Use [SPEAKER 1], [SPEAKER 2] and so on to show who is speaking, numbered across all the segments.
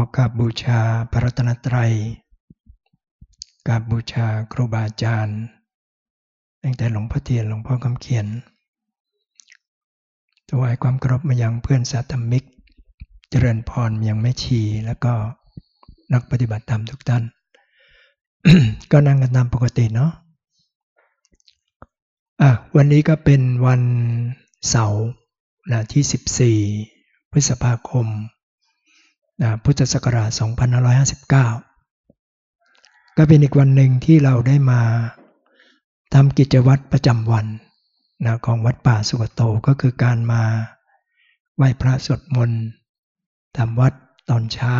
[SPEAKER 1] อกราบบูชาพระรัตนตรัยกราบบูชาครูบาอาจารย์ตั้งแต่หลวงพ่อเทียนหลวงพ่อคำเขียนถวายความเคารพมายังเพื่อนสาธมิก เจริญพรยังไม่ชีแล้วก็นักปฏิบัติธรรมทุกท่าน ก็นั่งกันตามปกติเนาะอะวันนี้ก็เป็นวันเสาร์นะที่ 14 พฤษภาคม นะพุทธศักราช 2559 ก็เป็นอีกวันหนึ่งที่เราได้มาทำกิจวัตรประจำวันนะของวัดป่าสุกโตก็คือการมาไหว้พระสวดมนต์ทำวัดตอนเช้า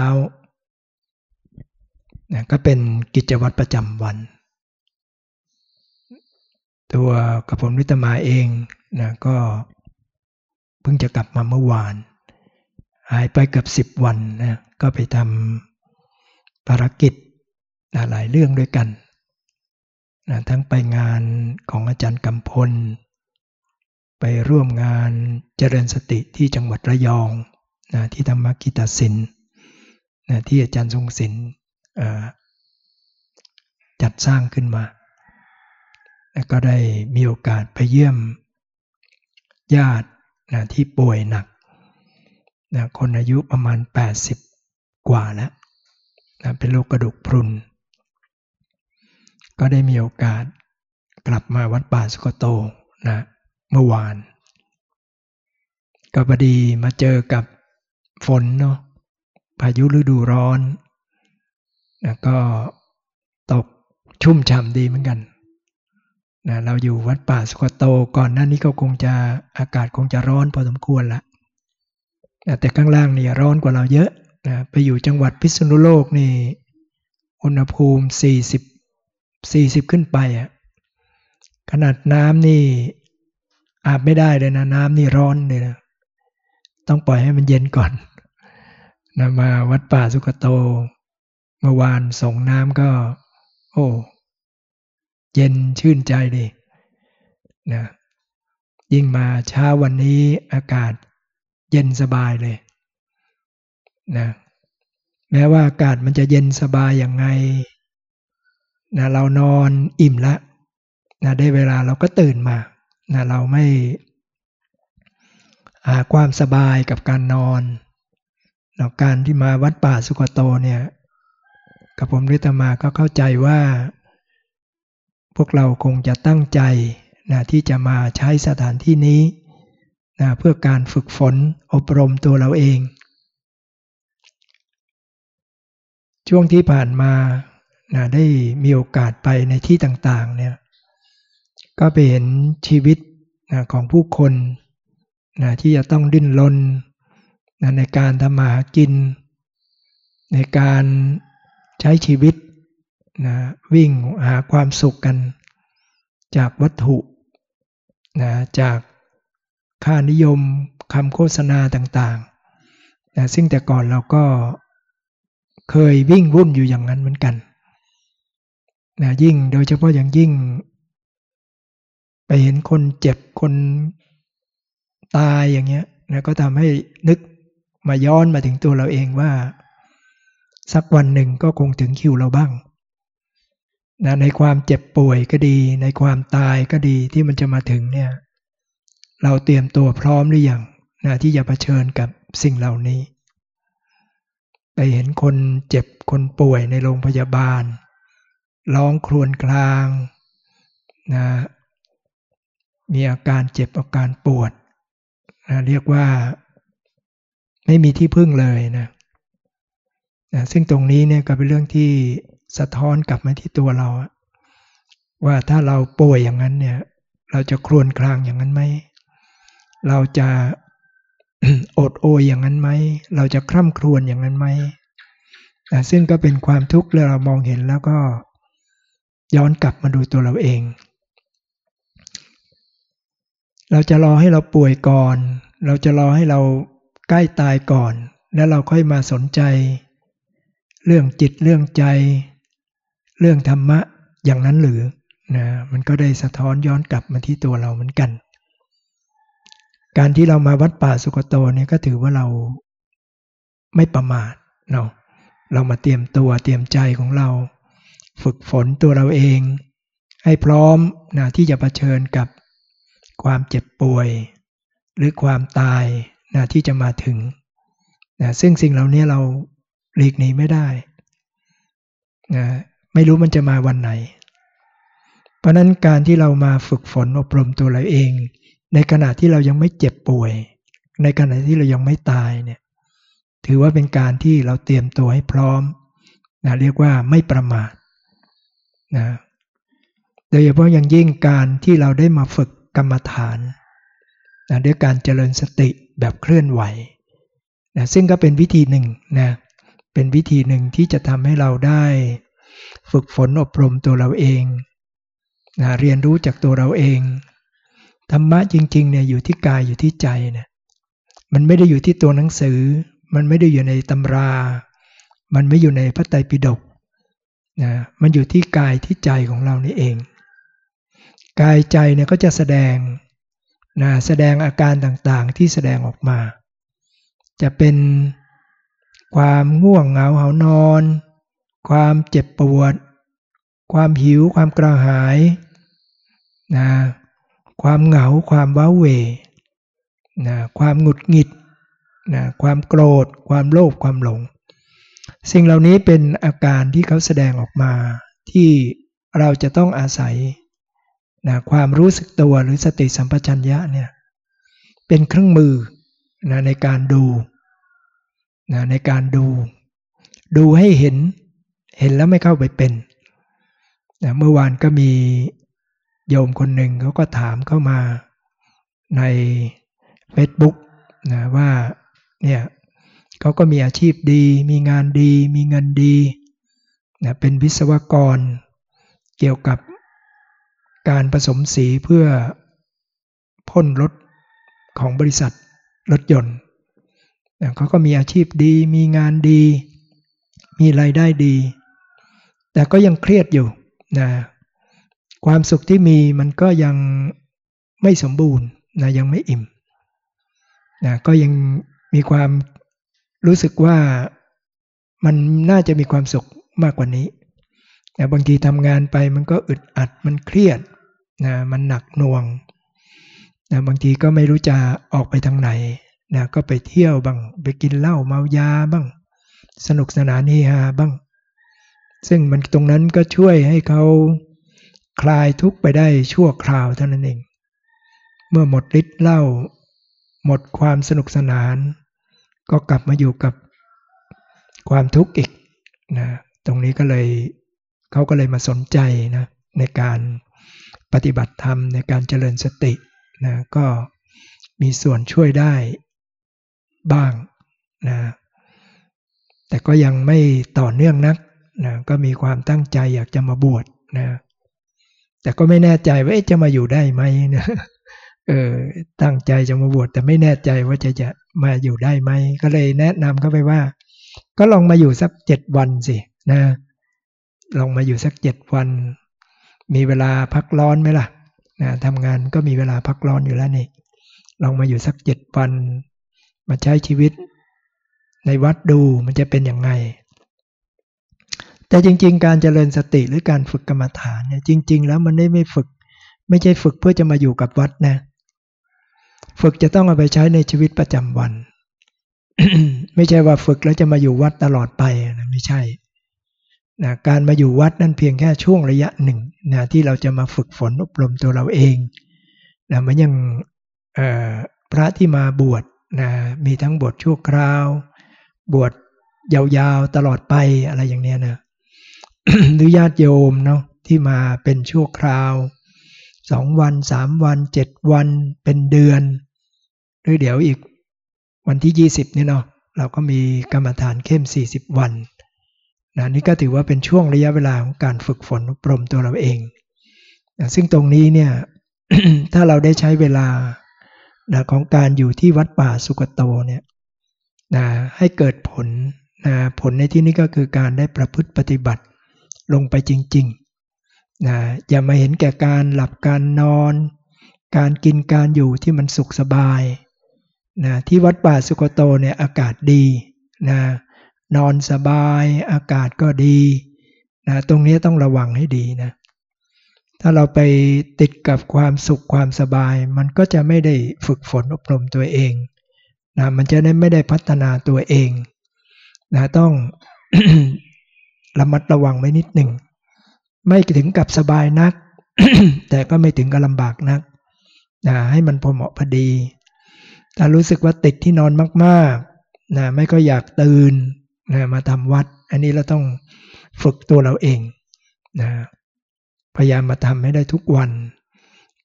[SPEAKER 1] นะก็เป็นกิจวัตรประจำวัน ตัวกระผมวิตมาเองนะก็เพิ่งจะกลับมาเมื่อวาน หายไปเกือบสิบวันนะก็ไปทำภารกิจหลายเรื่องด้วยกันนะทั้งไปงานของอาจารย์กำพล ไปร่วมงานเจริญสติที่จังหวัดระยองนะที่ธรรมกิตศินนะที่อาจารย์ทรงศิลป์จัดสร้างขึ้นมา แล้วก็ได้มีโอกาสไปเยี่ยมญาตินะที่ป่วยหนัก นะคนอายุประมาณ 80 กว่าแล้วนะเป็นโรคกระดูกพรุน ก็ได้มีโอกาสกลับมาวัดป่าสุกโตนะเมื่อวาน ก็พอดีมาเจอกับฝนเนาะพายุฤดูร้อนนะก็ตกชุ่มฉ่ำดีเหมือนกันนะเราอยู่วัดป่าสุกโต ก่อนหน้านี้ก็คงจะอากาศคงจะร้อนพอสมควรละนะ แต่ข้างล่างนี่ร้อนกว่าเราเยอะนะไปอยู่จังหวัดพิษณุโลกนี่อุณหภูมิ 40 40 ขึ้นไปอะ่ะขนาดน้ำนี่อาบไม่ได้เลยนะน้ำนี่ร้อนเลยนะต้องปล่อยให้มันเย็นก่อนนะมาวัดป่าสุกโตเมื่อวานส่งน้ำก็ โอ้เย็นชื่นใจดีนะยิ่งมาเช้าวันนี้อากาศ เย็นสบายเลยนะแม้ว่าอากาศมันจะเย็นสบายอย่างไงนะเรานอนอิ่มล้วนะได้เวลาเราก็ตื่นมานะเราไม่หาความสบายกับการนอนเราการที่มาวัดป่าสุกโตเนี่ยกับผมฤทธมาก็เข้าใจว่า พวกเราคงจะตั้งใจนะที่จะมาใช้สถานที่นี้ นะเพื่อการฝึกฝนอบรมตัวเราเอง ช่วงที่ผ่านมานะได้มีโอกาสไปในที่ต่างๆเนี่ยก็ไปเห็นชีวิตนะของผู้คนนะที่จะต้องดิ้นรนนะในการทำมาหากิน ในการใช้ชีวิตนะวิ่งหาความสุขกัน จากวัตถุนะจาก ค่านิยมคำโฆษณาต่างๆนะซึ่งแต่ก่อนเราก็เคยวิ่งรุ่นอยู่อย่างนั้นเหมือนกันนะยิ่งโดยเฉพาะอย่างยิ่ง ไปเห็นคนเจ็บคนตายอย่างเงี้ยนะก็ทำให้นึกมาย้อนมาถึงตัวเราเองว่า สักวันหนึ่งก็คงถึงคิวเราบ้างนะในความเจ็บป่วยก็ดี ในความตายก็ดีที่มันจะมาถึงเนี่ย เราเตรียมตัวพร้อมหรือยังนะที่จะะเผชิญกับสิ่งเหล่านี้ ไปเห็นคนเจ็บคนป่วยในโรงพยาบาล ร้องครวญครางนะมีอาการเจ็บอาการปวดนะเรียกว่าไม่มีที่พึ่งเลยนะนะซึ่งตรงนี้เนี่ยก็เป็นเรื่องที่สะท้อนกลับมาที่ตัวเรา ว่าถ้าเราป่วยอย่างนั้นเนี่ยเราจะครวญครางอย่างนั้นไหม เราจะอดโอยอย่างนั้นไหม เราจะคร่ำครวญอย่างนั้นไหมซึ่งก็เป็นความทุกข์เรามองเห็นแล้วก็ย้อนกลับมาดูตัวเราเอง เราจะรอให้เราป่วยก่อน เราจะรอให้เราใกล้ตายก่อน แล้วเราค่อยมาสนใจ เรื่องจิตเรื่องใจ เรื่องธรรมะอย่างนั้นหรือนะมันก็ได้สะท้อนย้อนกลับมาที่ตัวเราเหมือนกัน การที่เรามาวัดป่าสุกโตเนี่ยก็ถือว่าเราไม่ประมาทเนาะเรามาเตรียมตัวเตรียมใจของเรา ฝึกฝนตัวเราเอง ให้พร้อมนะที่จะะเผชิญกับความเจ็บป่วย หรือความตายนะที่จะมาถึงนะซึ่งสิ่งเหล่านี้เราหลีกหนีไม่ได้นะไม่รู้มันจะมาวันไหน เพราะนั้นการที่เรามาฝึกฝนอบรมตัวเราเอง ในขณะที่เรายังไม่เจ็บป่วย ในขณะที่เรายังไม่ตายเนี่ยถือว่าเป็นการที่เราเตรียมตัวให้พร้อมนะเรียกว่าไม่ประมาทนะโดยเฉพาะอย่างยิ่งการที่เราได้มาฝึกกรรมฐานนะด้วยการเจริญสติแบบเคลื่อนไหวนะซึ่งก็เป็นวิธีหนึ่งนะเป็นวิธีหนึ่งที่จะทำให้เราได้ฝึกฝนอบรมตัวเราเองนะเรียนรู้จากตัวเราเอง ธรรมะจริงๆเนี่ยอยู่ที่กายอยู่ที่ใจเนี่ยมันไม่ได้อยู่ที่ตัวหนังสือ มันไม่ได้อยู่ในตำรา มันไม่อยู่ในพระไตรปิฎกนะมันอยู่ที่กายที่ใจของเรานี่เอง กายใจเนี่ยก็จะแสดงนะแสดงอาการต่างๆที่แสดงออกมา จะเป็นความง่วงเหงาเหานอน ความเจ็บปวด ความหิวความกระหายนะ ความเหงาความว้าเหวนะความหงุดหงิดนะความโกรธ ความโลภความหลง สิ่งเหล่านี้เป็นอาการที่เขาแสดงออกมาที่เราจะต้องอาศัยนะความรู้สึกตัวหรือสติสัมปชัญญะเนี่ยเป็นเครื่องมือนะในการดูนะในการดู ดูให้เห็นเห็นแล้วไม่เข้าไปเป็นนะเมื่อวานก็มี โยมคนหนึ่งเขาก็ถามเข้ามาใน Facebook นะว่าเนี่ยเขาก็มีอาชีพดี มีงานดี มีเงินดีนะเป็นวิศวกร เกี่ยวกับการผสมสีเพื่อพ่นรถของบริษัทรถยนต์เขาก็มีอาชีพดี มีงานดี มีรายได้ดี แต่ก็ยังเครียดอยู่นะ ความสุขที่มีมันก็ยังไม่สมบูรณ์นะยังไม่อิ่มนะก็ยังมีความรู้สึกว่ามันน่าจะมีความสุขมากกว่านี้แต่บางทีทำงานไปมันก็อึดอัดมันเครียดนะมันหนักหน่วงนะบางทีก็ไม่รู้จะออกไปทางไหนนะก็ไปเที่ยวบ้างไปกินเหล้าเมายาบ้าง สนุกสนานเฮฮาบ้าง ซึ่งมันตรงนั้นก็ช่วยให้เขา คลายทุกข์ไปได้ชั่วคราวเท่านั้นเอง เมื่อหมดฤทธิ์เล้าหมดความสนุกสนาน ก็กลับมาอยู่กับความทุกข์อีกนะตรงนี้ก็เลยเขาก็เลยมาสนใจนะในการปฏิบัติธรรมในการเจริญสตินะก็มีส่วนช่วยได้บ้างนะแต่ก็ยังไม่ต่อเนื่องนักนะก็มีความตั้งใจอยากจะมาบวชนะ แต่ก็ไม่แน่ใจว่าจะมาอยู่ได้ไหมนะเออตั้งใจจะมาบวชแต่ไม่แน่ใจว่าจะจะมาอยู่ได้ไหมก็เลยแนะนำเขาไปว่า ก็ลองมาอยู่สักเจ็ดวันสินะลองมาอยู่สักเจ็ดวัน มีเวลาพักร้อนไหมล่ะนะทำงานก็มีเวลาพักร้อนอยู่แล้วนี่ลองมาอยู่สักเจ็ดวัน มาใช้ชีวิตในวัดดูมันจะเป็นยังไง แต่จริง ๆ การเจริญสติหรือการฝึกกรรมฐานเนี่ยจริง ๆ แล้วมันไม่ไม่ฝึก ไม่ใช่ฝึกเพื่อจะมาอยู่กับวัดนะ ฝึกจะต้องเอาไปใช้ในชีวิตประจำวัน ไม่ใช่ว่าฝึกแล้วจะมาอยู่วัดตลอดไปนะไม่ใช่นะการมาอยู่วัดนั่นเพียงแค่ช่วงระยะหนึ่งนะที่เราจะมาฝึกฝนอบรมตัวเราเองนะมันยังพระที่มาบวชนะมีทั้งบวชชั่วคราว บวชยาวๆตลอดไปอะไรอย่างเนี้ยนะ หรือญาติโยมเนาะที่มาเป็นชั่วคราวสองวันสามวันเจ็ดวันเป็นเดือน หรือเดี๋ยวอีกวันที่ยี่สิบนี่เนาะเราก็มีกรรมฐานเข้มสี่สิบวันนะนี่ก็ถือว่าเป็นช่วงระยะเวลาของการฝึกฝนอบรมตัวเราเองนะซึ่งตรงนี้เนี่ยถ้าเราได้ใช้เวลานะของการอยู่ที่วัดป่าสุกโตเนี่ยนะให้เกิดผลนะผลในที่นี้ก็คือการได้ประพฤติปฏิบัติ ลงไปจริงๆนะอย่ามาเห็นแก่การหลับการนอน การกินการอยู่ที่มันสุขสบายนะที่วัดป่าสุโกโตเนี่ยอากาศดีนะนอนสบายอากาศก็ดีนะตรงนี้ต้องระวังให้ดีนะถ้าเราไปติดกับความสุขความสบาย มันก็จะไม่ได้ฝึกฝนอบรมตัวเองนะมันจะได้ไม่ได้พัฒนาตัวเองนะต้อง ระมัดระวังไว้นิดหนึ่ง ไม่ถึงกับสบายนัก แต่ก็ไม่ถึงกับลำบากนักนะให้มันพอเหมาะพอดี ถ้ารู้สึกว่าติดที่นอนมากๆนะไม่ก็อยากตื่นนะมาทำวัด อันนี้เราต้องฝึกตัวเราเองนะพยายามมาทำให้ได้ทุกวัน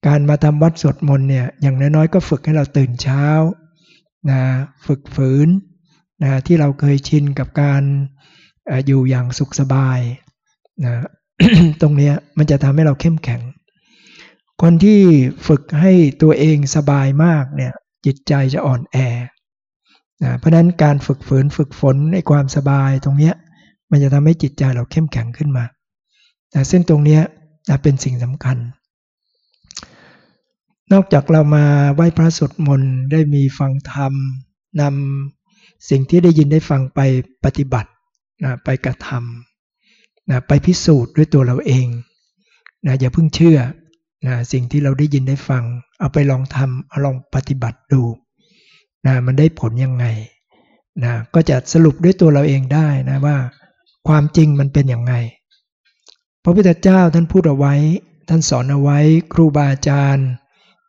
[SPEAKER 1] การมาทำวัดสวดมนต์เนี่ยอย่างน้อยๆก็ฝึกให้เราตื่นเช้านะฝึกฝืนนะที่เราเคยชินกับการ อยู่อย่างสุขสบายนะตรงนี้มันจะทำให้เราเข้มแข็ง คนที่ฝึกให้ตัวเองสบายมากเนี่ยจิตใจจะอ่อนแอนะเพราะนั้นการฝึกฝืนฝึกฝนในความสบายตรงนี้มันจะทำให้จิตใจเราเข้มแข็งขึ้นมานะซึ่งตรงนี้นะเป็นสิ่งสำคัญ นอกจากเรามาไหว้พระสวดมนต์ได้มีฟังธรรมนำสิ่งที่ได้ยินได้ฟังไปปฏิบัติ นะไปกระทำนะไปพิสูจน์ด้วยตัวเราเองนะอย่าเพิ่งเชื่อนะสิ่งที่เราได้ยินได้ฟัง เอาไปลองทำเอาลองปฏิบัติดูนะมันได้ผลยังไงนะก็จะสรุปด้วยตัวเราเองได้นะว่า ความจริงมันเป็นอย่างไง พระพุทธเจ้าท่านพูดเอาไว้ ท่านสอนเอาไว้ครูบาอาจารย์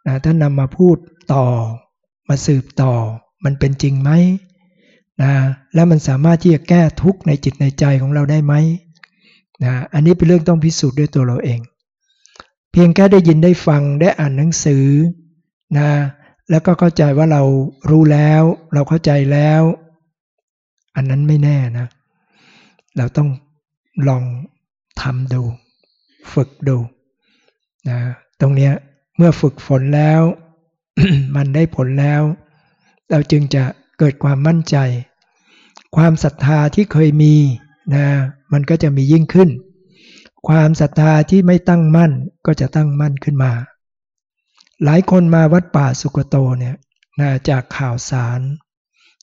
[SPEAKER 1] นะท่านนำมาพูดต่อ มาสืบต่อ มันเป็นจริงไหม นะแล้วมันสามารถที่จะแก้ทุกข์ในจิตในใจของเราได้ไหมนะอันนี้เป็นเรื่องต้องพิสูจน์ด้วยตัวเราเอง เพียงแค่ได้ยินได้ฟังได้อ่านหนังสือนะแล้วก็เข้าใจว่าเรารู้แล้ว เราเข้าใจแล้ว อันนั้นไม่แน่นะ เราต้องลองทำดู ฝึกดูนะตรงนี้เมื่อฝึกฝนแล้ว มันได้ผลแล้ว เราจึงจะเกิดความมั่นใจ ความศรัทธาที่เคยมีนะมันก็จะมียิ่งขึ้น ความศรัทธาที่ไม่ตั้งมั่นก็จะตั้งมั่นขึ้นมา หลายคนมาวัดป่าสุกโตเนี่ยนะจากข่าวสาร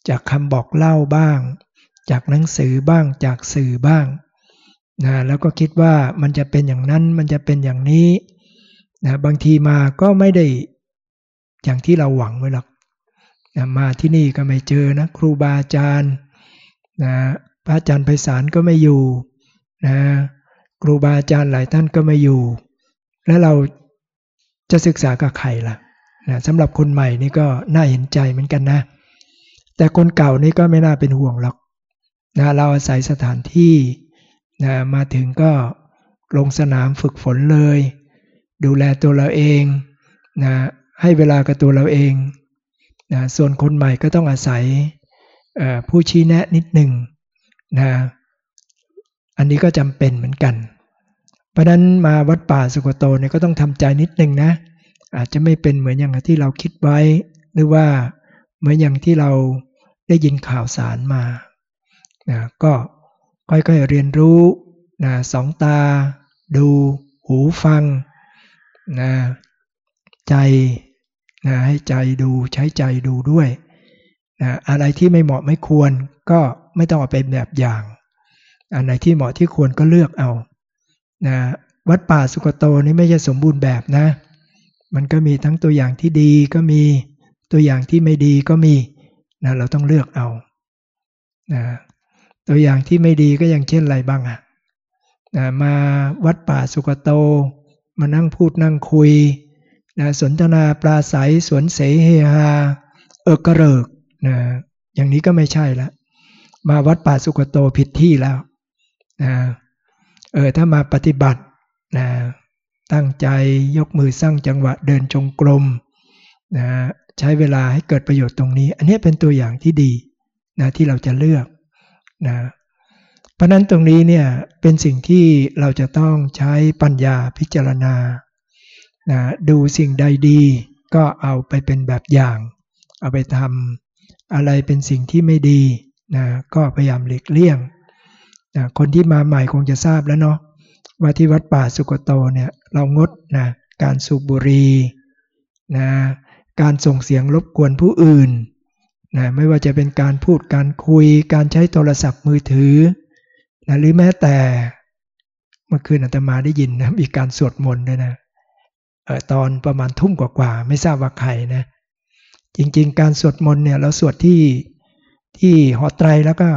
[SPEAKER 1] จากคำบอกเล่าบ้าง จากหนังสือบ้างจากสื่อบ้างนะแล้วก็คิดว่ามันจะเป็นอย่างนั้นมันจะเป็นอย่างนี้นะบางทีมาก็ไม่ได้อย่างที่เราหวังไว้หรอกนะมาที่นี่ก็ไม่เจอนะครูบาอาจารย์ นะพระอาจารย์ไพศาลก็ไม่อยู่นะครูบาอาจารย์หลายท่านก็ไม่อยู่ แล้วเราจะศึกษากับใครล่ะนะสำหรับคนใหม่นี่ก็น่าเห็นใจเหมือนกันนะ แต่คนเก่านี่ก็ไม่น่าเป็นห่วงหรอกนะเราอาศัยสถานที่นะมาถึงก็ลงสนามฝึกฝนเลย ดูแลตัวเราเองนะให้เวลากับตัวเราเองนะส่วนคนใหม่ก็ต้องอาศัย ผู้ชี้แนะนิดหนึ่งนะอันนี้ก็จำเป็นเหมือนกัน เพราะนั้นมาวัดป่าสุกโตเนี่ยก็ต้องทำใจนิดหนึ่งนะ อาจจะไม่เป็นเหมือนอย่างที่เราคิดไว้ หรือว่าเหมือนอย่างที่เราได้ยินข่าวสารมานะก็ค่อยๆเรียนรู้นะสองตา ดูหูฟังนะใจนะให้ใจดูใช้ใจดูด้วย นะอะไรที่ไม่เหมาะไม่ควรก็ไม่ต้องเอาเป็นแบบอย่าง อันไหนที่เหมาะที่ควรก็เลือกเอานะวัดป่าสุกโตนี่ไม่ใช่สมบูรณ์แบบนะ มันก็มีทั้งตัวอย่างที่ดีก็มีตัวอย่างที่ไม่ดีก็มีนะเราต้องเลือกเอานะตัวอย่างที่ไม่ดีก็อย่างเช่นอะไรบ้างอะนะมาวัดป่าสุกโต มานั่งพูดนั่งคุยนะสนทนาปลาใสสวนเสเฮฮาเออกระเริก นะอย่างนี้ก็ไม่ใช่ละ มาวัดป่าสุกโตผิดที่แล้วนะเออถ้ามาปฏิบัตินะตั้งใจยกมือสร้างจังหวะเดินจงกรมนะใช้เวลาให้เกิดประโยชน์ตรงนี้ อันนี้เป็นตัวอย่างที่ดีนะที่เราจะเลือกนะเพราะนั้นตรงนี้เนี่ยเป็นสิ่งที่เราจะต้องใช้ปัญญาพิจารณานะดูสิ่งใดดีก็เอาไปเป็นแบบอย่าง เอาไปทำ อะไรเป็นสิ่งที่ไม่ดีนะก็พยายามหลีกเลี่ยงนะคนที่มาใหม่คงจะทราบแล้วเนาะว่าที่วัดป่าสุกโตเนี่ยเรางดนะการสูบบุหรี่นะการส่งเสียงรบกวนผู้อื่นนะไม่ว่าจะเป็นการพูดการคุย การใช้โทรศัพท์มือถือนะหรือแม้แต่เมื่อคืนอาตมาได้ยินนะมีการสวดมนต์ด้วยนะออตอนประมาณทุ่มกว่าๆไม่ทราบว่าใครนะ จริง ๆ การสวดมนต์เนี่ยเราสวดที่ที่หอไตรแล้วก็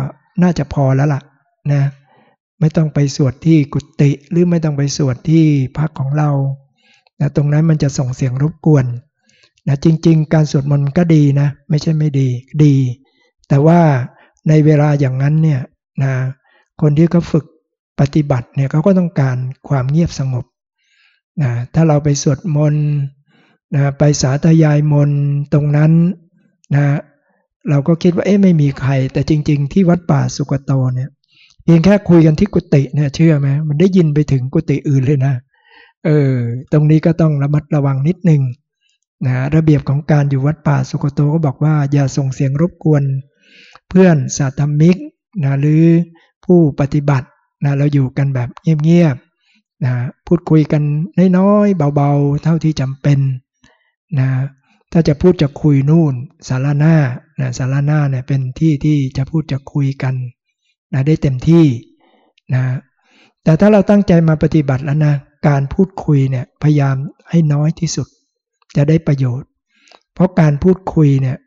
[SPEAKER 1] น่าจะพอแล้วล่ะนะไม่ต้องไปสวดที่กุฏิหรือไม่ต้องไปสวดที่พักของเรานะตรงนั้นมันจะส่งเสียงรบกวนนะจริง ๆ การสวดมนต์ก็ดีนะไม่ใช่ไม่ดีดี แต่ว่าในเวลาอย่างนั้นเนี่ยนะคนที่เขาฝึกปฏิบัติเนี่ยเขาก็ต้องการความเงียบสงบนะถ้าเราไปสวดมนต์ นะไปสาธยายมนตรงนั้นนะเราก็คิดว่าเอ๊ะไม่มีใคร แต่จริง ๆ ที่วัดป่าสุกโตเนี่ยเพียงแค่คุยกันที่กุฏิเนี่ยเชื่อไหมมันได้ยินไปถึงกุฏิอื่นเลยนะเออตรงนี้ก็ต้องระมัดระวังนิดนึงนะระเบียบของการอยู่วัดป่าสุกโตก็บอกว่า อย่าส่งเสียงรบกวน เพื่อนสาธมิกนะหรือผู้ปฏิบัตินะเราอยู่กันแบบเงียบๆนะพูดคุยกันน้อยๆเบาๆ เท่าที่จำเป็น นะถ้าจะพูดจะคุยนู่นสารหน้านะสารหน้าเนี่ยเป็นที่ที่จะพูดจะคุยกันนะได้เต็มที่นะแต่ถ้าเราตั้งใจมาปฏิบัติแล้วนะการพูดคุยเนี่ยพยายามให้น้อยที่สุด จะได้ประโยชน์ เพราะการพูดคุยเนี่ย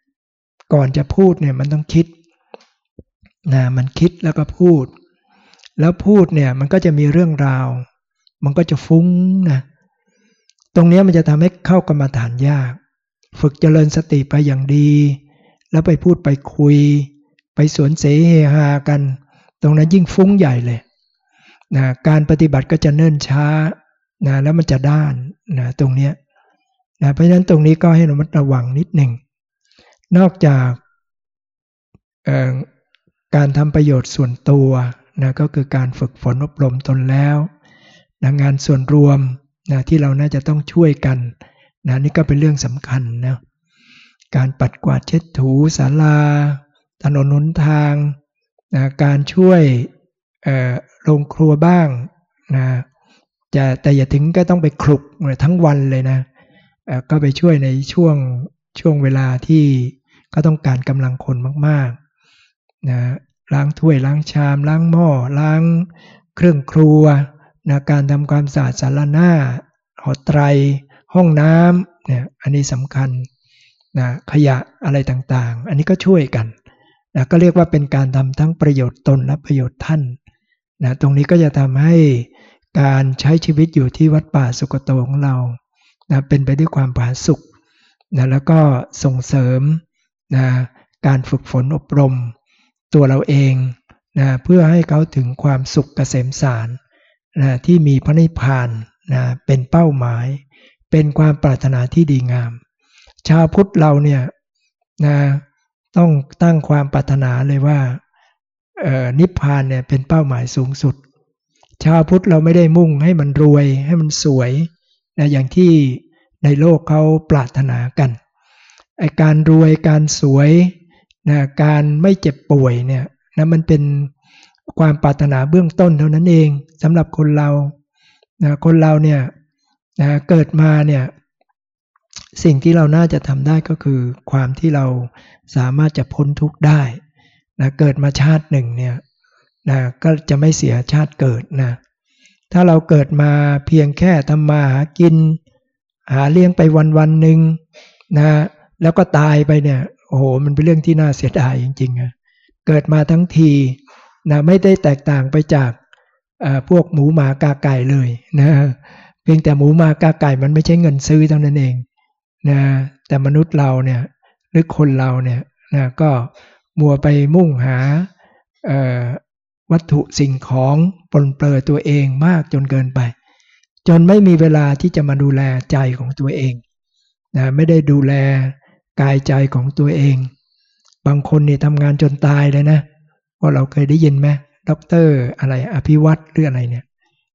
[SPEAKER 1] ก่อนจะพูดเนี่ยมันต้องคิดนะมันคิดแล้วก็พูด แล้วพูดเนี่ยมันก็จะมีเรื่องราว มันก็จะฟุ้งนะ ตรงนี้มันจะทำให้เข้ากรรมฐานยาก ฝึกเจริญสติไปอย่างดี แล้วไปพูดไปคุย ไปสวนเสเฮฮากัน ตรงนั้นยิ่งฟุ้งใหญ่เลยนะการปฏิบัติก็จะเนิ่นช้านะแล้วมันจะด้านนะตรงนี้นะเพราะฉะนั้นตรงนี้ก็ให้ระมัดระวังนิดหนึ่ง นอกจากการทำประโยชน์ส่วนตัวนะก็คือการฝึกฝนอบรมตนแล้วนะงานส่วนรวม นะที่เราน่าจะต้องช่วยกันนะนี่ก็เป็นเรื่องสำคัญนะการปัดกวาดเช็ดถูศาลา ถนนหนทางนะการช่วยโรงครัวบ้างนะจะแต่อย่าถึงก็ต้องไปคลุกทั้งวันเลยนะก็ไปช่วยในช่วงช่วงเวลาที่ก็ต้องการกำลังคนมากๆนะล้างถ้วยล้างชาม ล้างหม้อล้างเครื่องครัว นะการทำความสะอาดสารหน้าหอไตร ห้องน้ำเนี่ยอันนี้สำคัญนะขยะอะไรต่างๆ อันนี้ก็ช่วยกันนะก็เรียกว่าเป็นการทำทั้งประโยชน์ตนและประโยชน์ท่านนะตรงนี้ก็จะทำให้การใช้ชีวิตอยู่ที่วัดป่าสุกโตของเรานะเป็นไปด้วยความผาสุกนะแล้วก็ส่งเสริมนะการฝึกฝนอบรมตัวเราเองนะเพื่อให้เขาถึงความสุขเกษมสาร นะที่มีพระนิพพานนะเป็นเป้าหมาย เป็นความปรารถนาที่ดีงาม ชาวพุทธเราเนี่ยนะต้องตั้งความปรารถนาเลยว่านิพพานเนี่ยเป็นเป้าหมายสูงสุด ชาวพุทธเราไม่ได้มุ่งให้มันรวยให้มันสวยนะอย่างที่ในโลกเขาปรารถนากันไอการรวยการสวยนะการไม่เจ็บป่วยเนี่ยนะมันเป็น ความปรารถนาเบื้องต้นเท่านั้นเองสำหรับคนเรานะคนเราเนี่ยนะเกิดมาเนี่ยสิ่งที่เราน่าจะทำได้ก็คือความที่เราสามารถจะพ้นทุกข์ได้นะเกิดมาชาติหนึ่งเนี่ยนะก็จะไม่เสียชาติเกิดนะถ้าเราเกิดมาเพียงแค่ทำมาหากิน หาเลี้ยงไปวันวันหนึ่งนะแล้วก็ตายไปเนี่ยโอ้โหมันเป็นเรื่องที่น่าเสียดายจริงๆอะเกิดมาทั้งที นะไม่ได้แตกต่างไปจากพวกหมูหมากาไก่เลยนะเพียงแต่หมูหมากาไก่มันไม่ใช่เงินซื้อเท่านั้นเองนะแต่มนุษย์เราเนี่ยหรือคนเราเนี่ยนะก็มัวไปมุ่งหาวัตถุสิ่งของปนเปื้อตัวเองมากจนเกินไป จนไม่มีเวลาที่จะมาดูแลใจของตัวเองนะไม่ได้ดูแลกายใจของตัวเอง บางคนนี่ทำงานจนตายเลยนะ ว่าเราเคยได้ยินไหมด็อกเตอร์อะไรอภิวัตหรืออะไรเนี่ย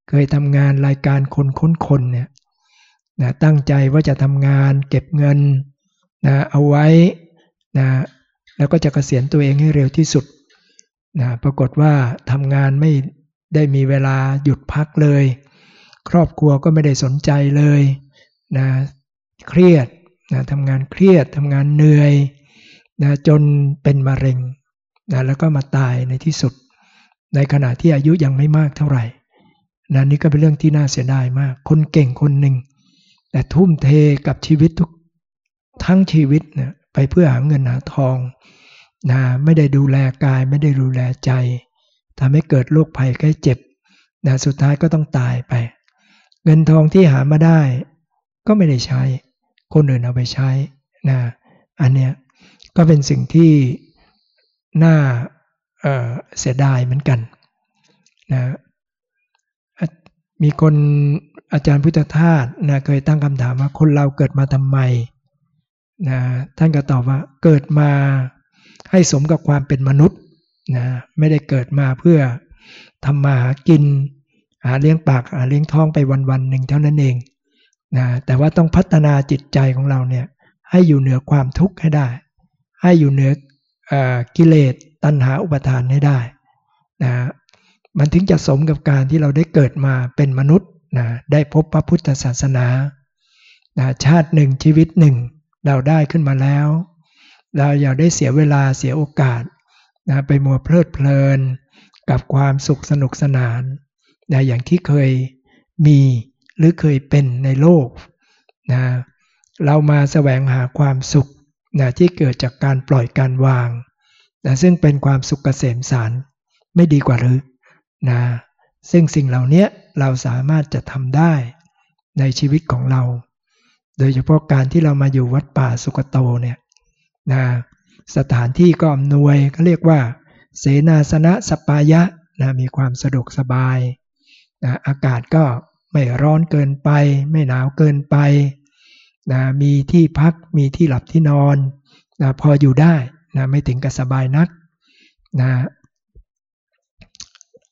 [SPEAKER 1] เคยทำงานรายการคนค้นคนเนี่ยนะตั้งใจว่าจะทำงานเก็บเงินนะเอาไว้นะแล้วก็จะเกษียณตัวเองให้เร็วที่สุดนะปรากฏว่าทำงานไม่ได้มีเวลาหยุดพักเลย ครอบครัวก็ไม่ได้สนใจเลยนะเครียดนะทำงานเครียดทำงานเหนื่อยนะจนเป็นมะเร็ง นะแล้วก็มาตายในที่สุด ในขณะที่อายุยังไม่มากเท่าไหร่นะนี่ก็เป็นเรื่องที่น่าเสียดายมาก คนเก่งคนหนึ่งแต่ทุ่มเทกับชีวิตทุกทั้งชีวิตนะไปเพื่อหาเงินหาทองนะไม่ได้ดูแลกายไม่ได้ดูแลใจทำให้เกิดโรคภัยไข้เจ็บนะสุดท้ายก็ต้องตายไป เงินทองที่หามาได้ ก็ไม่ได้ใช้ คนอื่นเอาไปใช้นะอันเนี้ยก็เป็นสิ่งที่ น่าเเสียดายเหมือนกันนะมีคนอาจารย์พุทธทาสนะเคยตั้งคำถามว่าคนเราเกิดมาทำไมนะท่านก็ตอบว่าเกิดมาให้สมกับความเป็นมนุษย์นะไม่ได้เกิดมาเพื่อทำมาหากิน หาเลี้ยงปากหาเลี้ยงท้องไปวันๆหนึ่งเท่านั้นเองนะแต่ว่าต้องพัฒนาจิตใจของเราเนี่ยให้อยู่เหนือความทุกข์ให้ได้ ให้อยู่เหนือ กิเลสตัณหาอุปทานให้ได้นะมันถึงจะสมกับการที่เราได้เกิดมาเป็นมนุษย์นะได้พบพระพุทธศาสนานะชาติหนึ่งชีวิตหนึ่งเราได้ขึ้นมาแล้ว เราอย่าได้เสียเวลาเสียโอกาสนะไปมัวเพลิดเพลิน กับความสุขสนุกสนานนะอย่างที่เคยมีหรือเคยเป็นในโลกนะเรามาแสวงหาความสุข นะที่เกิดจากการปล่อยการวางนะซึ่งเป็นความสุขเกษมสารไม่ดีกว่าหรือนะซึ่งสิ่งเหล่านี้เราสามารถจะทำได้ในชีวิตของเรา โดยเฉพาะการที่เรามาอยู่วัดป่าสุกโตเนี่ยนะสถานที่ก็อำนวยก็เรียกว่า เสนาสนะสปายะนะมีความสะดวกสบายนะอากาศก็ไม่ร้อนเกินไป ไม่หนาวเกินไป นะมีที่พักมีที่หลับที่นอนนะพออยู่ได้นะไม่ถึงกับสบายนักนะ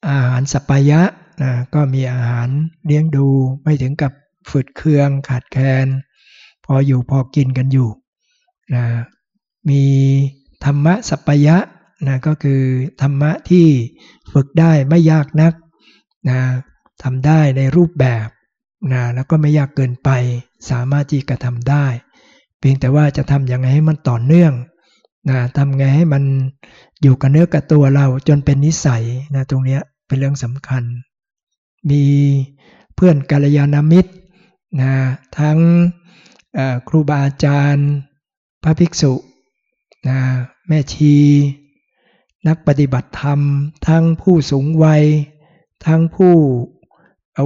[SPEAKER 1] อาหารสปายะนะก็มีอาหารเลี้ยงดูไม่ถึงกับฝืดเคืองขาดแคลนพออยู่พอกินกันอยู่นะมีธรรมะสัปยะนะก็คือธรรมะที่ฝึกได้ไม่ยากนักนะทำได้ในรูปแบบ นะแล้วก็ไม่ยากเกินไป สามารถที่จะทำได้ เพียงแต่ว่าจะทำยังไงให้มันต่อเนื่องนะทำไงให้มันอยู่กับเนื้อกับตัวเราจนเป็นนิสัยนะตรงนี้เป็นเรื่องสำคัญ มีเพื่อนกัลยาณมิตรนะทั้งครูบาอาจารย์ พระภิกษุนะแม่ชี นักปฏิบัติธรรม ทั้งผู้สูงวัย ทั้งผู้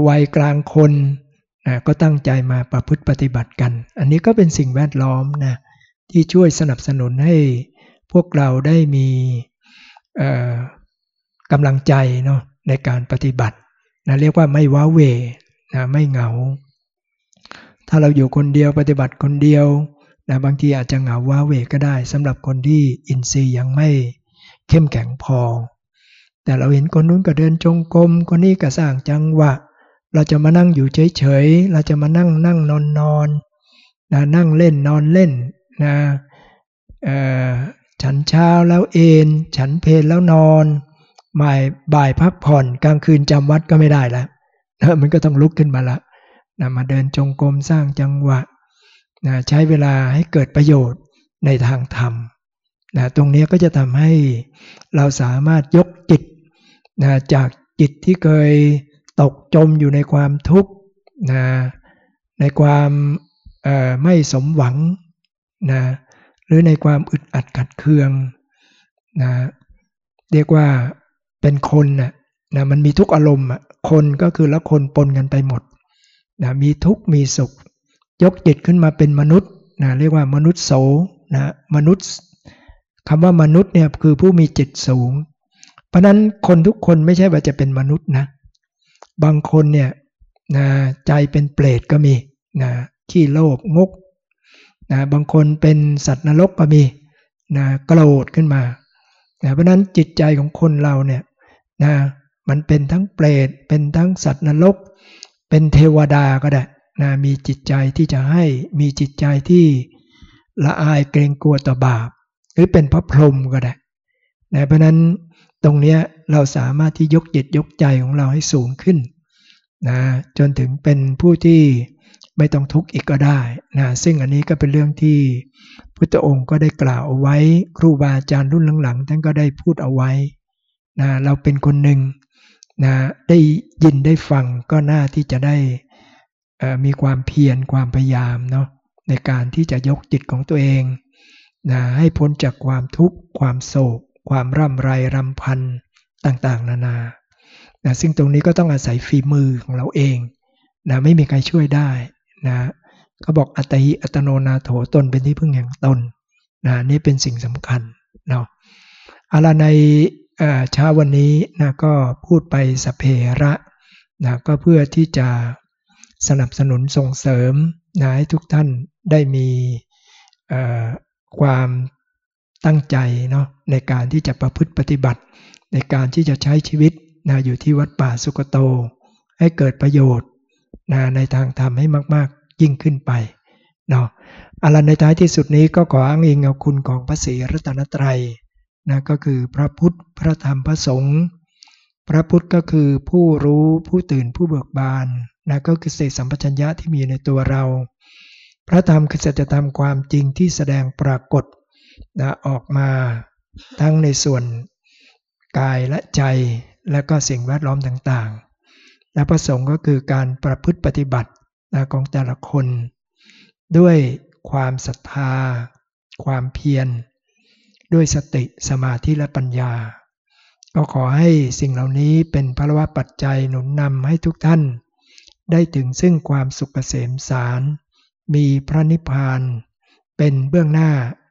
[SPEAKER 1] วัยกลางคน ก็ตั้งใจมาประพฤติปฏิบัติกัน อันนี้ก็เป็นสิ่งแวดล้อมนะที่ช่วยสนับสนุนให้พวกเราได้มีกำลังใจเนาะในการปฏิบัตินะเรียกว่าไม่ว้าเวนะไม่เหงา ถ้าเราอยู่คนเดียวปฏิบัติคนเดียวนะบางทีอาจจะเหงาว้าเวก็ได้สำหรับคนที่อินทรีย์ยังไม่เข้มแข็งพอ แต่เราเห็นคนนู้นก็เดินจงกรมคนนี้ก็สร้างจังหวะ เราจะมานั่งอยู่เฉยๆ เราจะมานั่งนั่งนอนนอนนะนั่งเล่นนอนเล่นนะฉันเช้าแล้วเอนฉันเพลแล้วนอนบ่ายบ่ายพักผ่อนกลางคืนจำวัดก็ไม่ได้แล้วนะมันก็ต้องลุกขึ้นมาละนะมาเดินจงกรมสร้างจังหวะนะใช้เวลาให้เกิดประโยชน์ในทางธรรมนะตรงนี้ก็จะทำให้เราสามารถยกจิตนะจากจิตที่เคย ตกจมอยู่ในความทุกข์นะในความไม่สมหวังนะหรือในความอึดอัดขัดเคืองนะเรียกว่าเป็นคนนะนะมันมีทุกอารมณ์คนก็คือละคนปนกันไปหมดนะมีทุกมีสุข ยกจิตขึ้นมาเป็นมนุษย์นะเรียกว่ามนุษย์โสนะมนุษย์คำว่ามนุษย์เนี่ยคือผู้มีจิตสูง เพราะนั้นคนทุกคนไม่ใช่ว่าจะเป็นมนุษย์นะ บางคนเนี่ยนะใจเป็นเปรตก็มีนะขี้โลภงกนะบางคนเป็นสัตว์นรกก็มีนะโกรธขึ้นมานะเพราะนั้นจิตใจของคนเราเนี่ยนะมันเป็นทั้งเปรตเป็นทั้งสัตว์นรก เป็นเทวดาก็ได้นะมีจิตใจที่จะให้มีจิตใจที่ละอายเกรงกลัวต่อบาป หรือเป็นพระพรหมก็ได้นะเพราะนั้น ตรงนี้เราสามารถที่ยกจิตยกใจของเราให้สูงขึ้นนะจนถึงเป็นผู้ที่ไม่ต้องทุกข์อีกก็ได้นะซึ่งอันนี้ก็เป็นเรื่องที่พุทธองค์ก็ได้กล่าวเอาไว้ ครูบาอาจารย์รุ่นหลังๆท่านก็ได้พูดเอาไว้นะเราเป็นคนหนึ่งนะได้ยินได้ฟังก็น่าที่จะได้มีความเพียรความพยายามเนาะในการที่จะยกจิตของตัวเองนะให้พ้นจากความทุกข์ความโศก ความร่ำไรรำพันต่างๆ นานานะซึ่งตรงนี้ก็ต้องอาศัยฝีมือของเราเองนะไม่มีใครช่วยได้นะเขาบอกอัตหิอัตโนนาโถตนเป็นที่พึ่งแห่งตนนะนี่เป็นสิ่งสำคัญเนาะอะไรในเช้าวันนี้นะก็พูดไปสเพระนะก็เพื่อที่จะสนับสนุนส่งเสริมนะให้ทุกท่านได้มีความ ตั้งใจเนาะในการที่จะประพฤติปฏิบัติ ในการที่จะใช้ชีวิตนะอยู่ที่วัดป่าสุกโต ให้เกิดประโยชน์นะในทางธรรมให้มากๆยิ่งขึ้นไปเนาะอะไรในท้ายที่สุดนี้ก็ขออ้างอิงเอาคุณของพระศรีรัตนตรัยนะก็คือพระพุทธพระธรรมพระสงฆ์พระพุทธก็คือผู้รู้ผู้ตื่นผู้เบิกบานนะก็คือเศษสัมปชัญญะที่มีในตัวเรา พระธรรมคือสัจธรรมความจริงที่แสดงปรากฏ นะออกมาทั้งในส่วนกายและใจและก็สิ่งแวดล้อมต่างๆ และประสงค์ก็คือการประพฤติปฏิบัตินะของแต่ละคน ด้วยความศรัทธา ความเพียร ด้วยสติสมาธิและปัญญา ก็ขอให้สิ่งเหล่านี้เป็นพระวะปัจจัยหนุนนำให้ทุกท่าน ได้ถึงซึ่งความสุขเกษมสาร มีพระนิพพาน เป็นเบื้องหน้า